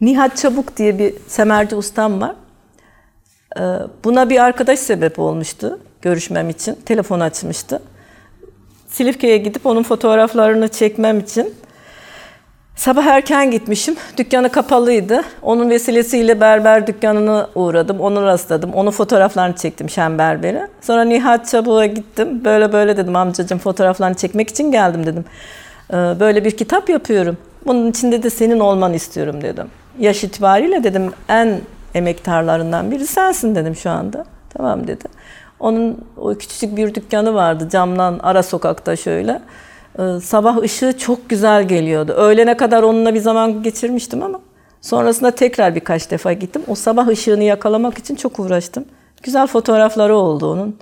Nihat Çabuk diye bir semerci ustam var. Ee, Buna bir arkadaş sebep olmuştu görüşmem için. Telefon açmıştı. Silifke'ye gidip onun fotoğraflarını çekmem için sabah erken gitmişim. Dükkanı kapalıydı. Onun vesilesiyle berber dükkanına uğradım. Onu rastladım. Onun fotoğraflarını çektim Şen Berber'e. Sonra Nihat Çabuk'a gittim. Böyle böyle dedim amcacığım fotoğraflarını çekmek için geldim dedim. Ee, Böyle bir kitap yapıyorum. Bunun içinde de senin olmanı istiyorum dedim. Yaş itibariyle dedim en emektarlarından biri sensin dedim şu anda. Tamam dedi. Onun o küçücük bir dükkanı vardı camdan ara sokakta şöyle. Ee, Sabah ışığı çok güzel geliyordu. Öğlene kadar onunla bir zaman geçirmiştim ama sonrasında tekrar birkaç defa gittim. O sabah ışığını yakalamak için çok uğraştım. Güzel fotoğrafları oldu onun.